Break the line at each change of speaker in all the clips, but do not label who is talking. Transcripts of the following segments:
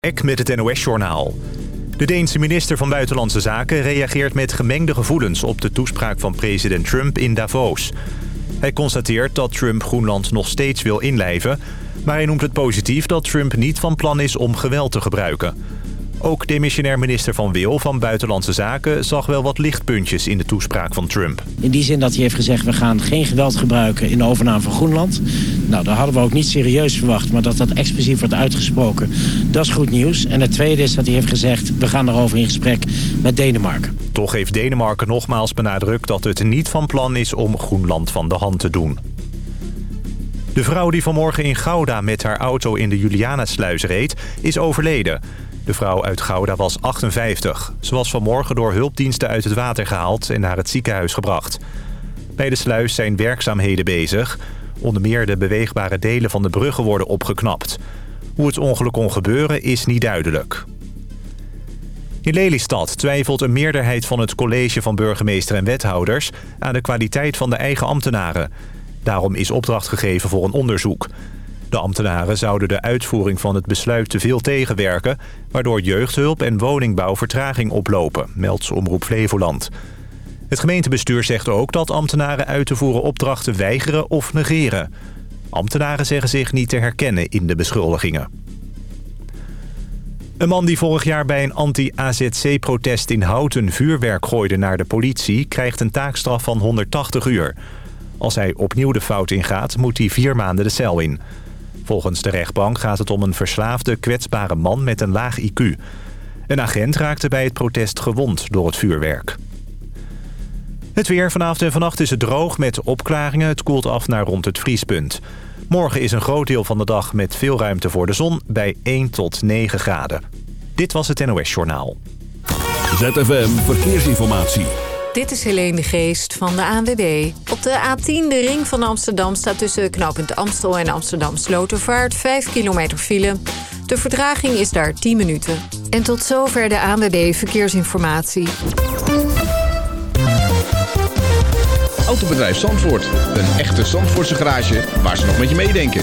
Ek met het NOS-journaal. De Deense minister van Buitenlandse Zaken reageert met gemengde gevoelens... op de toespraak van president Trump in Davos. Hij constateert dat Trump Groenland nog steeds wil inlijven... maar hij noemt het positief dat Trump niet van plan is om geweld te gebruiken... Ook demissionair minister Van Wil van Buitenlandse Zaken... zag wel wat lichtpuntjes in de toespraak van Trump.
In die zin dat hij heeft gezegd... we gaan geen geweld gebruiken in de overname van Groenland. Nou, dat hadden we ook niet serieus verwacht... maar dat dat expliciet wordt uitgesproken, dat is goed nieuws. En het tweede is dat hij heeft gezegd... we gaan erover in gesprek met Denemarken.
Toch heeft Denemarken nogmaals benadrukt... dat het niet van plan is om Groenland van de hand te doen. De vrouw die vanmorgen in Gouda met haar auto in de Julianasluis reed... is overleden... De vrouw uit Gouda was 58. Ze was vanmorgen door hulpdiensten uit het water gehaald en naar het ziekenhuis gebracht. Bij de sluis zijn werkzaamheden bezig. Onder meer de beweegbare delen van de bruggen worden opgeknapt. Hoe het ongeluk kon gebeuren is niet duidelijk. In Lelystad twijfelt een meerderheid van het college van burgemeester en wethouders... aan de kwaliteit van de eigen ambtenaren. Daarom is opdracht gegeven voor een onderzoek. De ambtenaren zouden de uitvoering van het besluit te veel tegenwerken... waardoor jeugdhulp en woningbouw vertraging oplopen, meldt Omroep Flevoland. Het gemeentebestuur zegt ook dat ambtenaren uit te voeren opdrachten weigeren of negeren. Ambtenaren zeggen zich niet te herkennen in de beschuldigingen. Een man die vorig jaar bij een anti-AZC-protest in Houten vuurwerk gooide naar de politie... krijgt een taakstraf van 180 uur. Als hij opnieuw de fout ingaat, moet hij vier maanden de cel in. Volgens de rechtbank gaat het om een verslaafde, kwetsbare man met een laag IQ. Een agent raakte bij het protest gewond door het vuurwerk. Het weer vanavond en vannacht is het droog met opklaringen. Het koelt af naar rond het vriespunt. Morgen is een groot deel van de dag met veel ruimte voor de zon bij 1 tot 9 graden. Dit was het NOS Journaal.
ZFM Verkeersinformatie.
Dit is Helene de Geest van de ANWB. Op de A10, de ring van Amsterdam, staat tussen knooppunt Amstel en Amsterdam Slotervaart 5 kilometer file. De verdraging is daar 10 minuten. En tot zover de ANWB Verkeersinformatie.
Autobedrijf Zandvoort. Een echte Zandvoortse garage waar ze nog met je meedenken.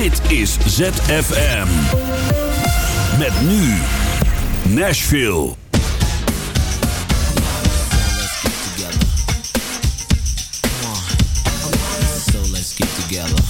Dit is ZFM. Met nu Nashville. Together.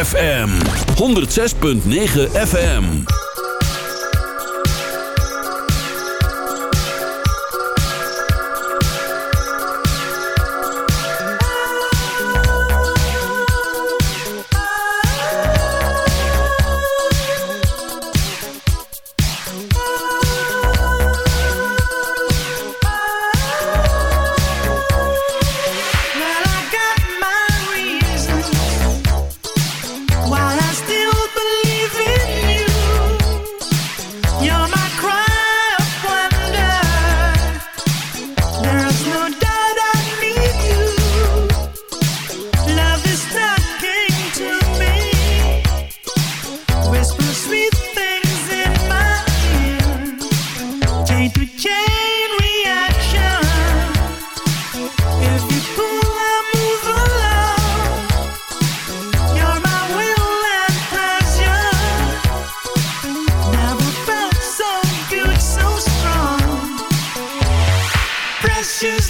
Fm 106.9 FM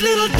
little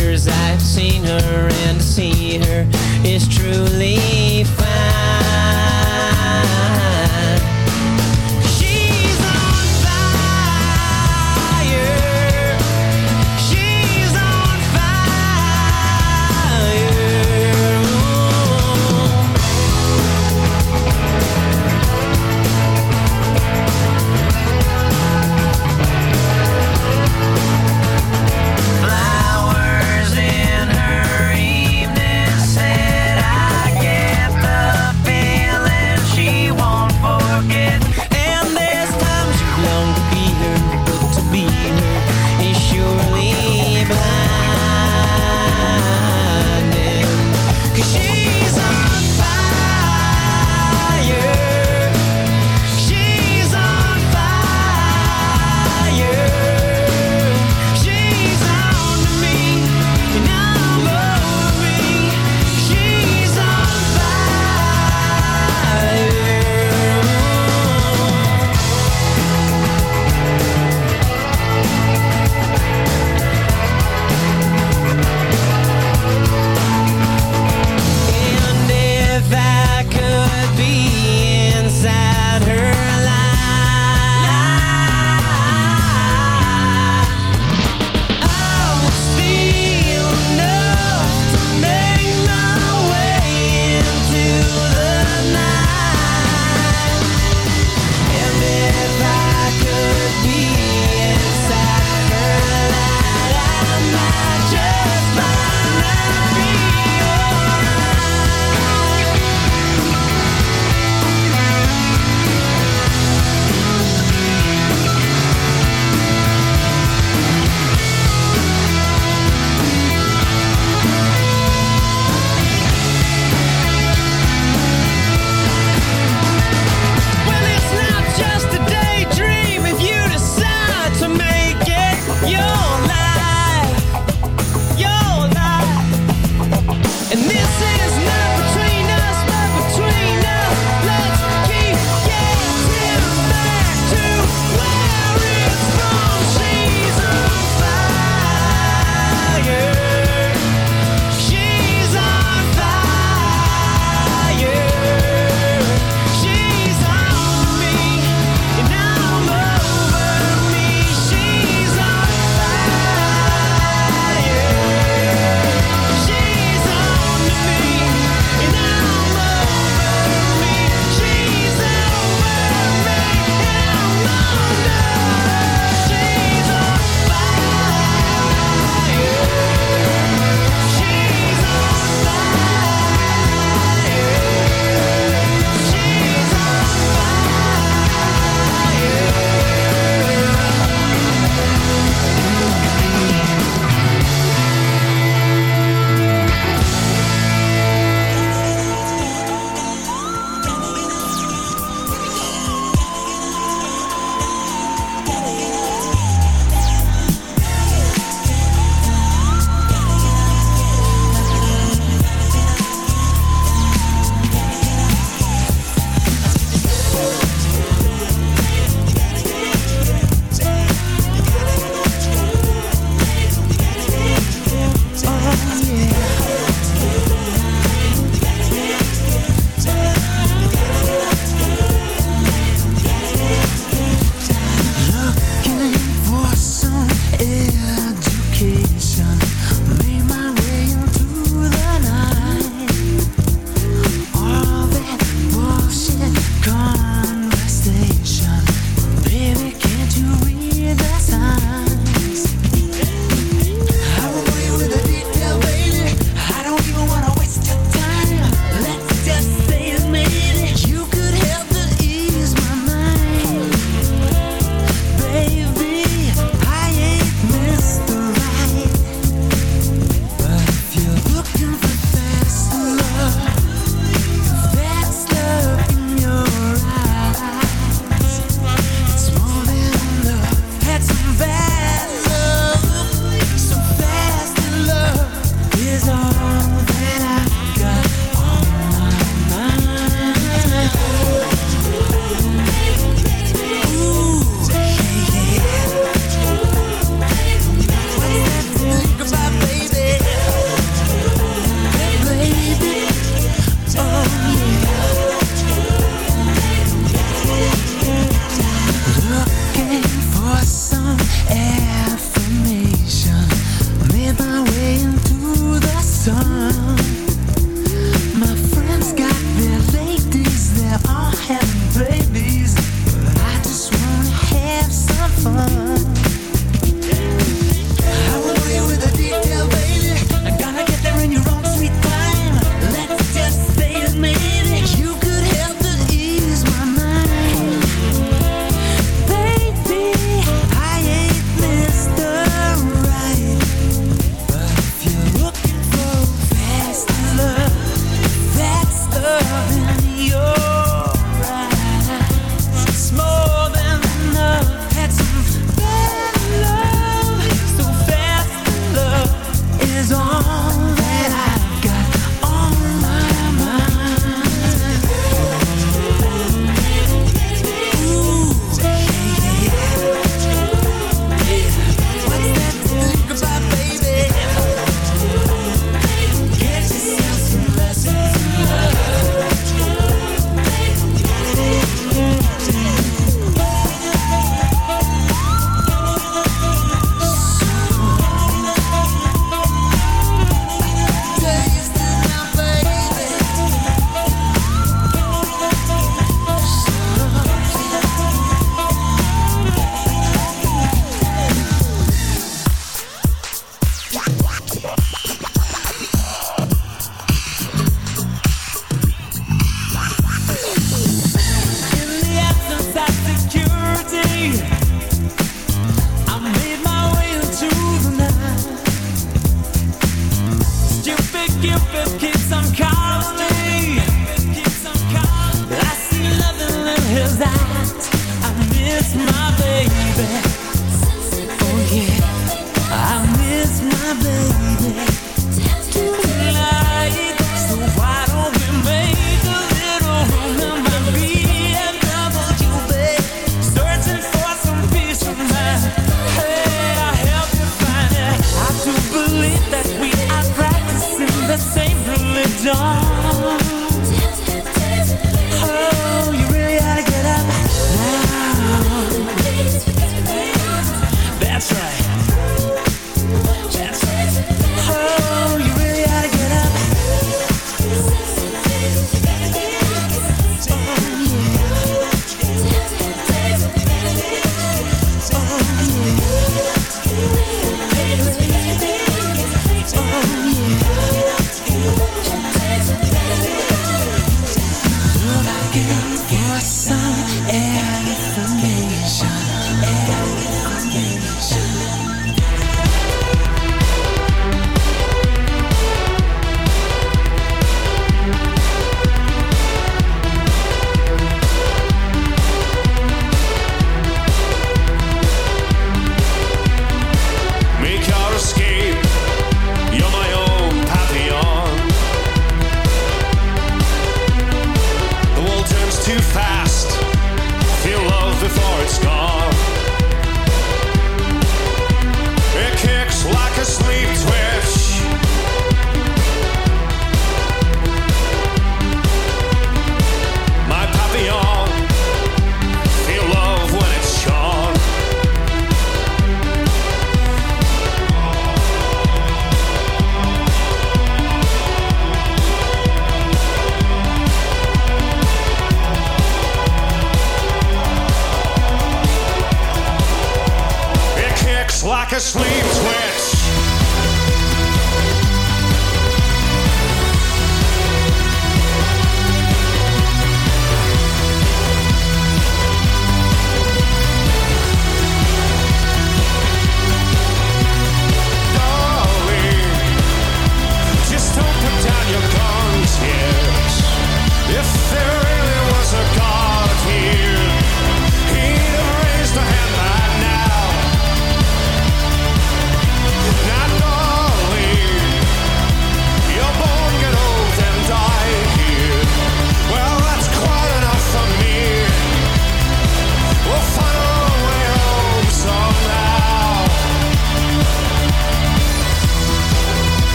years I've
seen her and to see her is truly fine.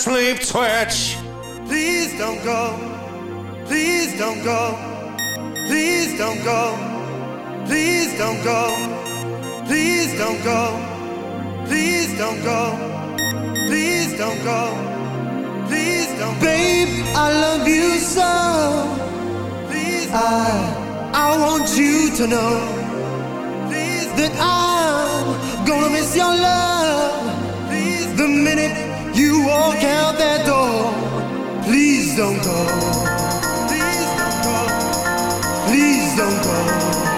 sleep twitch. Please don't go. Please don't go. Please don't go. Please don't go. Please don't go. Please don't go. Please don't go. Please don't go. Babe, I love you so. Please I I want you to know that I'm gonna miss your love the minute you walk out that door. Please don't go. Please don't go. Please don't go.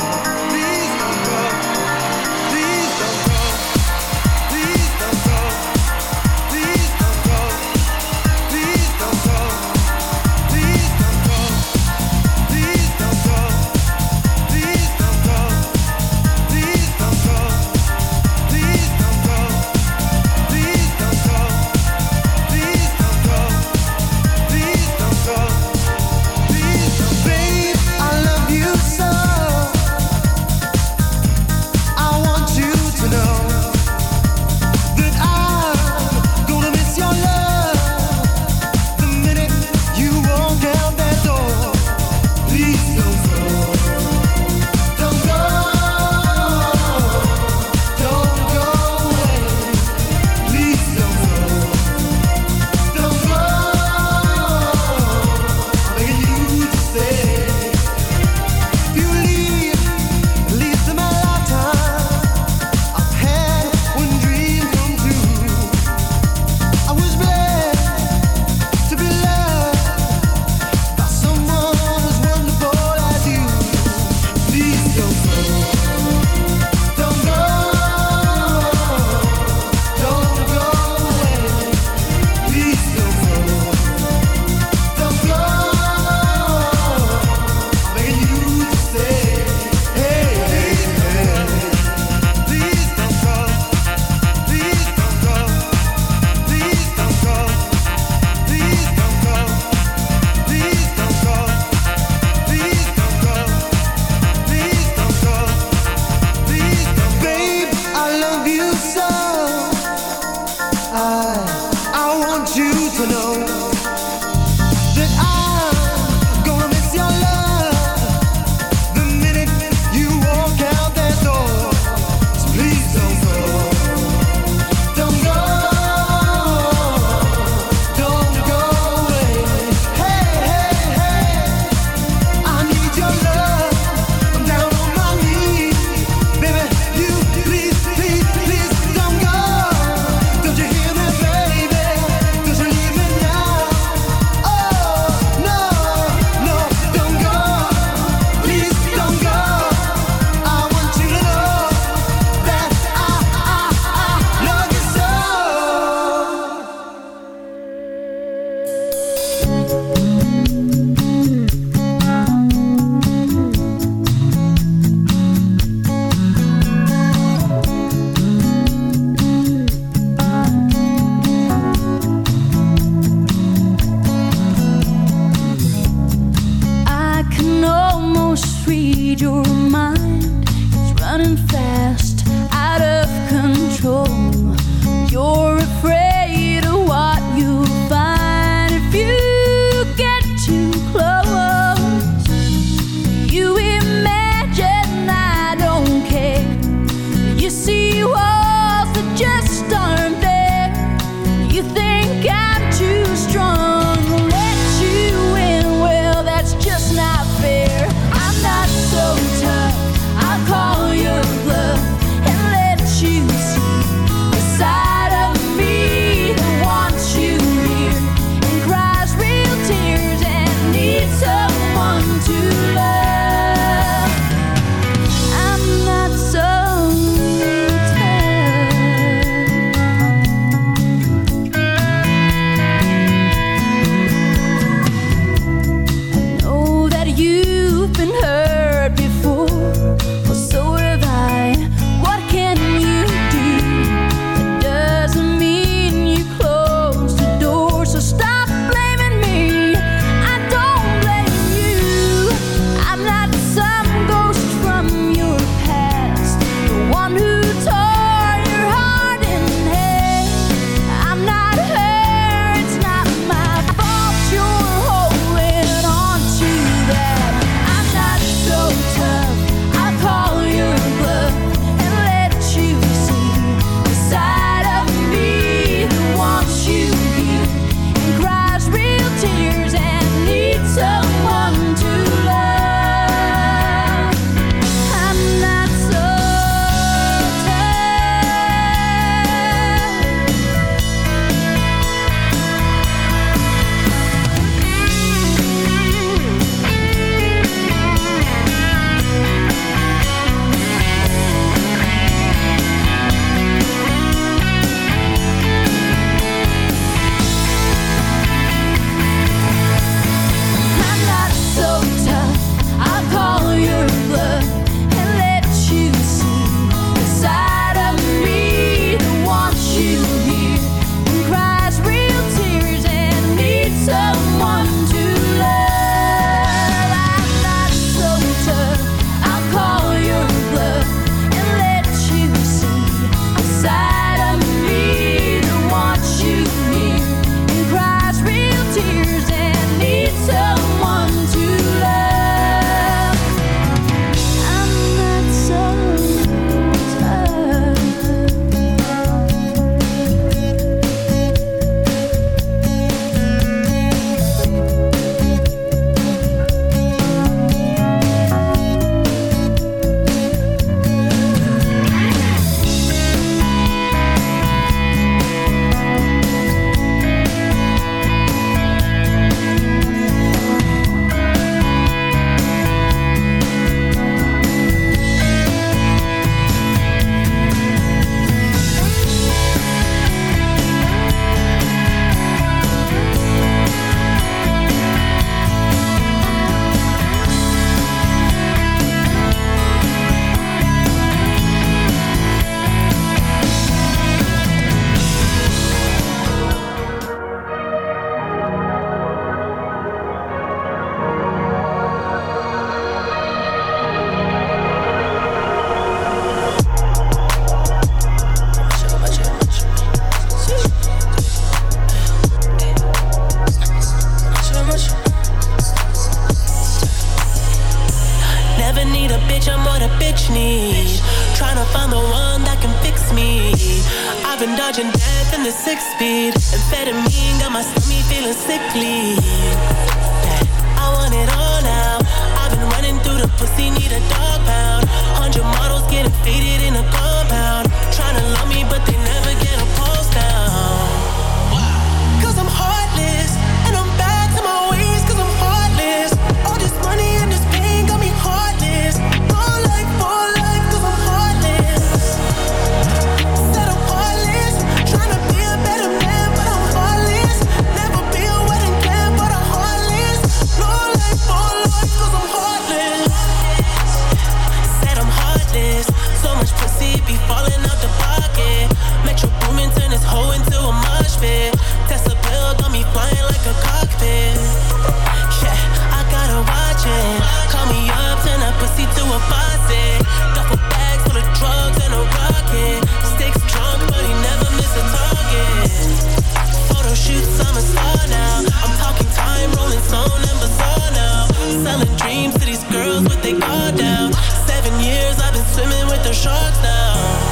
The sharks now.